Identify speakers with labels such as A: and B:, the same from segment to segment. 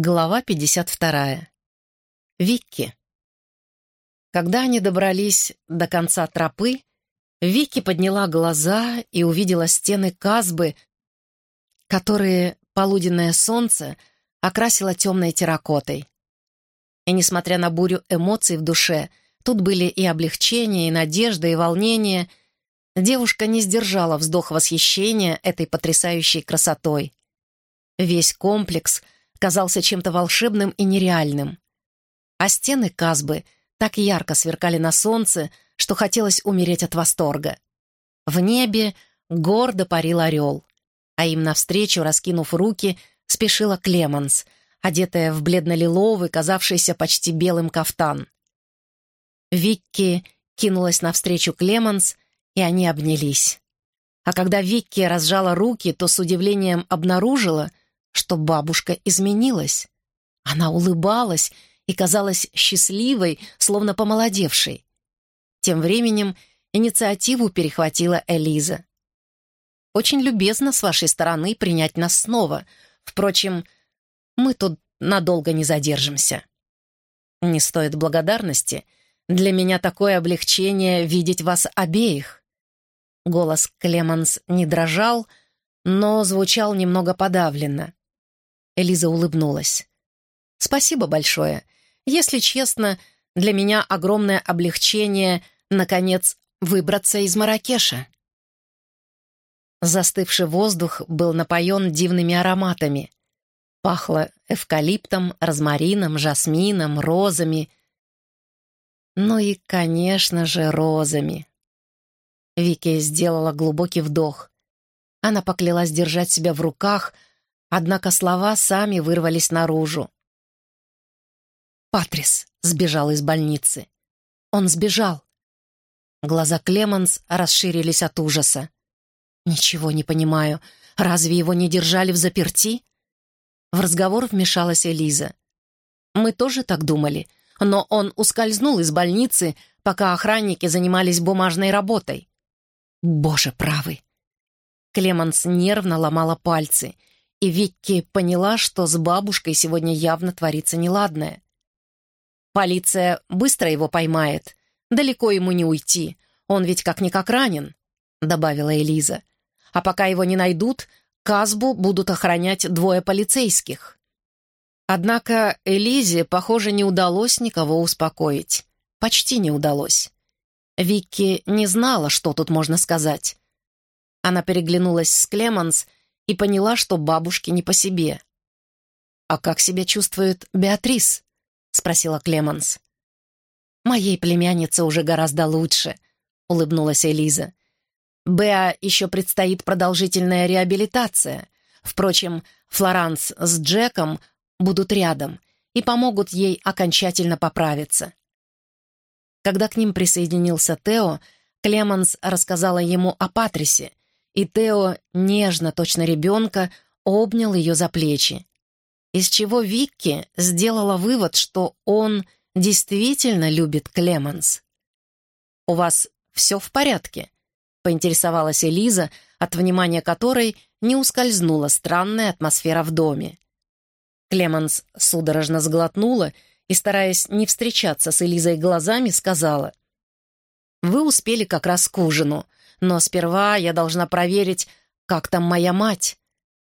A: Глава 52. Викки. Когда они добрались до конца тропы, Вики подняла глаза и увидела стены Казбы, которые полуденное солнце окрасило темной терракотой. И несмотря на бурю эмоций в душе, тут были и облегчение, и надежда, и волнение, девушка не сдержала вздох восхищения этой потрясающей красотой. Весь комплекс — казался чем-то волшебным и нереальным. А стены Казбы так ярко сверкали на солнце, что хотелось умереть от восторга. В небе гордо парил орел, а им навстречу, раскинув руки, спешила Клеманс, одетая в бледно-лиловый, казавшийся почти белым кафтан. Викки кинулась навстречу Клеманс, и они обнялись. А когда Викки разжала руки, то с удивлением обнаружила, что бабушка изменилась. Она улыбалась и казалась счастливой, словно помолодевшей. Тем временем инициативу перехватила Элиза. «Очень любезно с вашей стороны принять нас снова. Впрочем, мы тут надолго не задержимся». «Не стоит благодарности. Для меня такое облегчение видеть вас обеих». Голос Клеманс не дрожал, но звучал немного подавленно. Элиза улыбнулась. «Спасибо большое. Если честно, для меня огромное облегчение, наконец, выбраться из Маракеша». Застывший воздух был напоен дивными ароматами. Пахло эвкалиптом, розмарином, жасмином, розами. Ну и, конечно же, розами. Вики сделала глубокий вдох. Она поклялась держать себя в руках — Однако слова сами вырвались наружу. Патрис сбежал из больницы. Он сбежал. Глаза Клеманс расширились от ужаса. «Ничего не понимаю. Разве его не держали в заперти?» В разговор вмешалась Элиза. «Мы тоже так думали, но он ускользнул из больницы, пока охранники занимались бумажной работой». «Боже правый!» Клеманс нервно ломала пальцы — и Викки поняла, что с бабушкой сегодня явно творится неладное. «Полиция быстро его поймает. Далеко ему не уйти. Он ведь как-никак ранен», — добавила Элиза. «А пока его не найдут, Казбу будут охранять двое полицейских». Однако Элизе, похоже, не удалось никого успокоить. Почти не удалось. Викки не знала, что тут можно сказать. Она переглянулась с Клеманс и поняла, что бабушке не по себе. «А как себя чувствует Беатрис?» — спросила Клеманс. «Моей племяннице уже гораздо лучше», — улыбнулась Элиза. «Беа еще предстоит продолжительная реабилитация. Впрочем, Флоранс с Джеком будут рядом и помогут ей окончательно поправиться». Когда к ним присоединился Тео, Клеманс рассказала ему о Патрисе и Тео, нежно, точно ребенка, обнял ее за плечи. Из чего Викки сделала вывод, что он действительно любит Клеменс. «У вас все в порядке?» — поинтересовалась Элиза, от внимания которой не ускользнула странная атмосфера в доме. Клеменс судорожно сглотнула и, стараясь не встречаться с Элизой глазами, сказала, «Вы успели как раз к ужину. Но сперва я должна проверить, как там моя мать.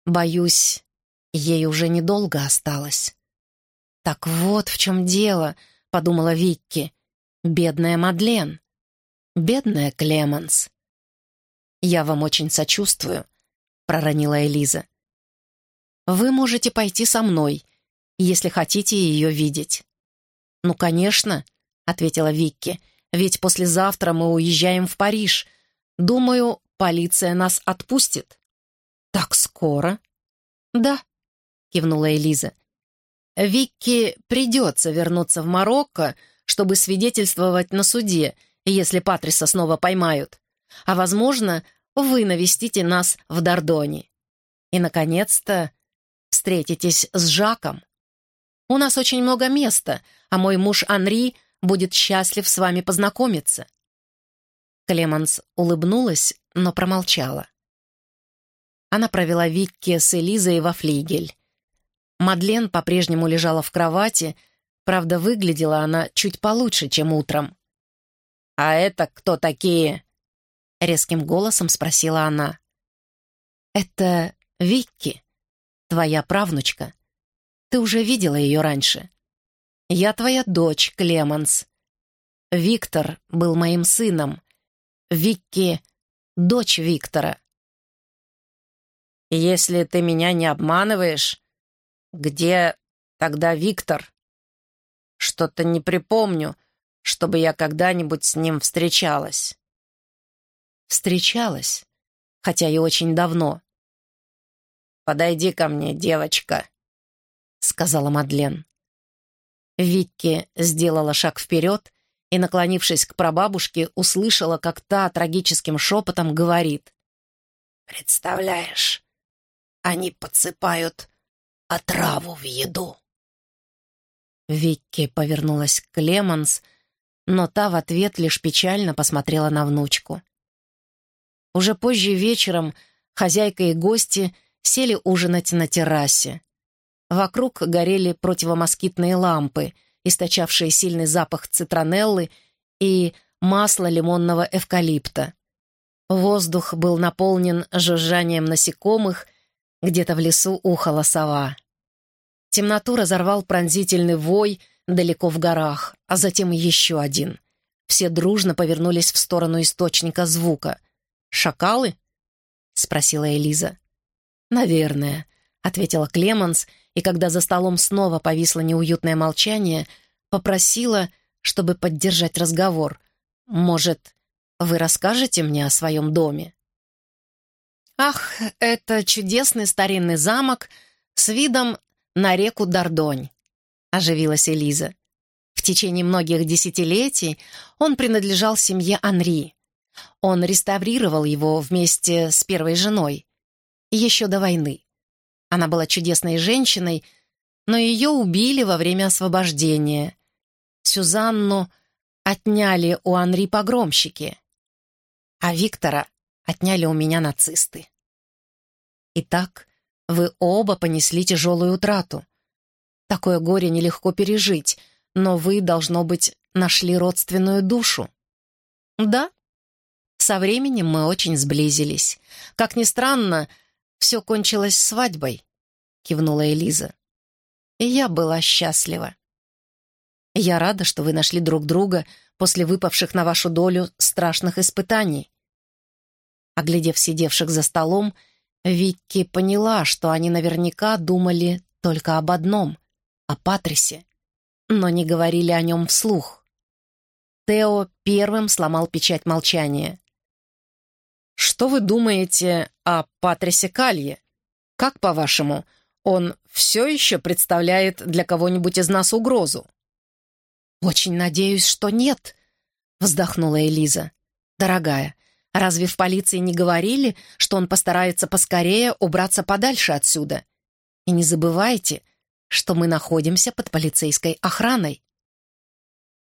A: Боюсь, ей уже недолго осталось. «Так вот в чем дело», — подумала Викки. «Бедная Мадлен. Бедная Клеменс». «Я вам очень сочувствую», — проронила Элиза. «Вы можете пойти со мной, если хотите ее видеть». «Ну, конечно», — ответила Викки, «ведь послезавтра мы уезжаем в Париж, Думаю, полиция нас отпустит». «Так скоро?» «Да», — кивнула Элиза. «Викки придется вернуться в Марокко, чтобы свидетельствовать на суде, если Патриса снова поймают. А, возможно, вы навестите нас в Дордоне. И, наконец-то, встретитесь с Жаком. У нас очень много места, а мой муж Анри будет счастлив с вами познакомиться. Клеманс улыбнулась, но промолчала. Она провела Викки с Элизой во флигель. Мадлен по-прежнему лежала в кровати, правда, выглядела она чуть получше, чем утром. «А это кто такие?» — резким голосом спросила она. «Это Викки, твоя правнучка. Ты уже видела ее раньше. Я твоя дочь, Клеманс. Виктор был моим сыном. Викки — дочь Виктора. Если ты меня не обманываешь, где тогда Виктор? Что-то не припомню, чтобы я когда-нибудь с ним встречалась. Встречалась, хотя и очень давно. «Подойди ко мне, девочка», — сказала Мадлен. Викки сделала шаг вперед и, наклонившись к прабабушке, услышала, как та трагическим шепотом говорит. «Представляешь, они подсыпают отраву в еду». Викки повернулась к Лемонс, но та в ответ лишь печально посмотрела на внучку. Уже позже вечером хозяйка и гости сели ужинать на террасе. Вокруг горели противомоскитные лампы, источавшие сильный запах цитронеллы и масла лимонного эвкалипта. Воздух был наполнен жужжанием насекомых, где-то в лесу ухала сова. Темноту разорвал пронзительный вой далеко в горах, а затем еще один. Все дружно повернулись в сторону источника звука. «Шакалы?» — спросила Элиза. «Наверное», — ответила Клеменс, и когда за столом снова повисло неуютное молчание, попросила, чтобы поддержать разговор. «Может, вы расскажете мне о своем доме?» «Ах, это чудесный старинный замок с видом на реку Дордонь», — оживилась Элиза. В течение многих десятилетий он принадлежал семье Анри. Он реставрировал его вместе с первой женой, еще до войны. Она была чудесной женщиной, но ее убили во время освобождения. Сюзанну отняли у Анри погромщики, а Виктора отняли у меня нацисты. Итак, вы оба понесли тяжелую утрату. Такое горе нелегко пережить, но вы, должно быть, нашли родственную душу. Да, со временем мы очень сблизились. Как ни странно, все кончилось свадьбой», — кивнула Элиза. «И я была счастлива. Я рада, что вы нашли друг друга после выпавших на вашу долю страшных испытаний». Оглядев сидевших за столом, Викки поняла, что они наверняка думали только об одном — о Патрисе, но не говорили о нем вслух. Тео первым сломал печать молчания. Что вы думаете о Патрисе Калье? Как, по-вашему, он все еще представляет для кого-нибудь из нас угрозу?» «Очень надеюсь, что нет», — вздохнула Элиза. «Дорогая, разве в полиции не говорили, что он постарается поскорее убраться подальше отсюда? И не забывайте, что мы находимся под полицейской охраной».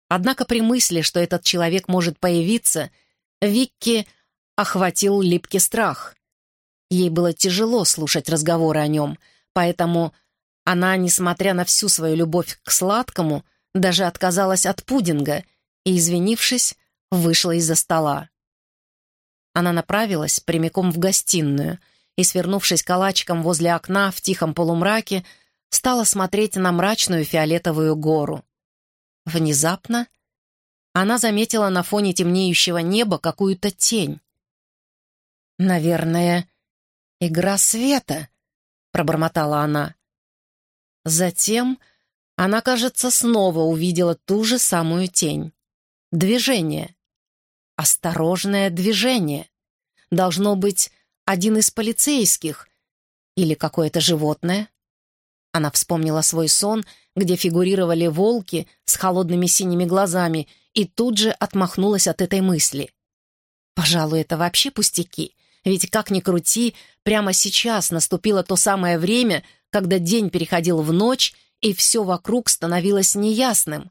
A: Однако при мысли, что этот человек может появиться, Викки охватил липкий страх. Ей было тяжело слушать разговоры о нем, поэтому она, несмотря на всю свою любовь к сладкому, даже отказалась от пудинга и, извинившись, вышла из-за стола. Она направилась прямиком в гостиную и, свернувшись калачиком возле окна в тихом полумраке, стала смотреть на мрачную фиолетовую гору. Внезапно она заметила на фоне темнеющего неба какую-то тень. «Наверное, игра света», — пробормотала она. Затем она, кажется, снова увидела ту же самую тень. Движение. Осторожное движение. Должно быть один из полицейских или какое-то животное. Она вспомнила свой сон, где фигурировали волки с холодными синими глазами, и тут же отмахнулась от этой мысли. Пожалуй, это вообще пустяки. Ведь, как ни крути, прямо сейчас наступило то самое время, когда день переходил в ночь, и все вокруг становилось неясным,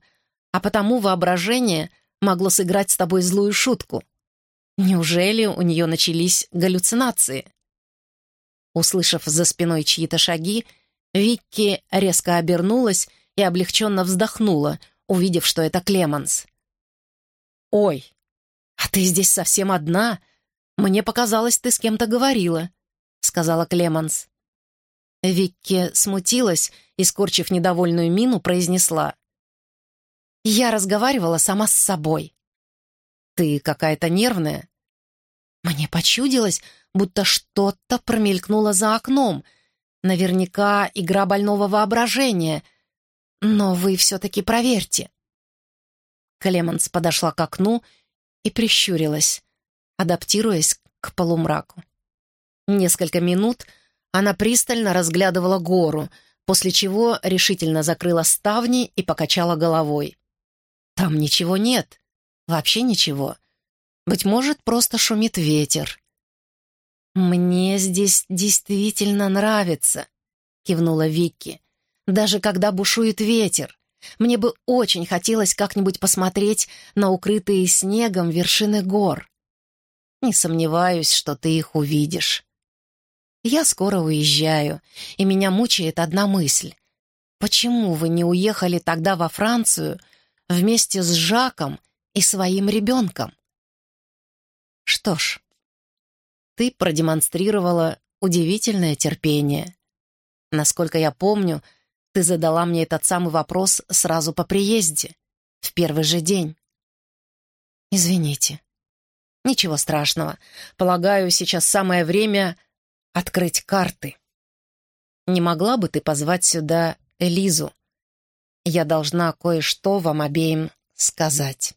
A: а потому воображение могло сыграть с тобой злую шутку. Неужели у нее начались галлюцинации? Услышав за спиной чьи-то шаги, Викки резко обернулась и облегченно вздохнула, увидев, что это Клеманс. «Ой, а ты здесь совсем одна? Мне показалось, ты с кем-то говорила», — сказала Клеманс. Викки смутилась и, скорчив недовольную мину, произнесла. «Я разговаривала сама с собой». «Ты какая-то нервная?» Мне почудилось, будто что-то промелькнуло за окном. Наверняка игра больного воображения. Но вы все-таки проверьте. Клеменс подошла к окну и прищурилась, адаптируясь к полумраку. Несколько минут она пристально разглядывала гору, после чего решительно закрыла ставни и покачала головой. «Там ничего нет. Вообще ничего. Быть может, просто шумит ветер». «Мне здесь действительно нравится», — кивнула Викки. «Даже когда бушует ветер. Мне бы очень хотелось как-нибудь посмотреть на укрытые снегом вершины гор. Не сомневаюсь, что ты их увидишь. Я скоро уезжаю, и меня мучает одна мысль. Почему вы не уехали тогда во Францию вместе с Жаком и своим ребенком? Что ж, ты продемонстрировала удивительное терпение. Насколько я помню, ты задала мне этот самый вопрос сразу по приезде, в первый же день. Извините. Ничего страшного. Полагаю, сейчас самое время открыть карты. Не могла бы ты позвать сюда Элизу? Я должна кое-что вам обеим сказать.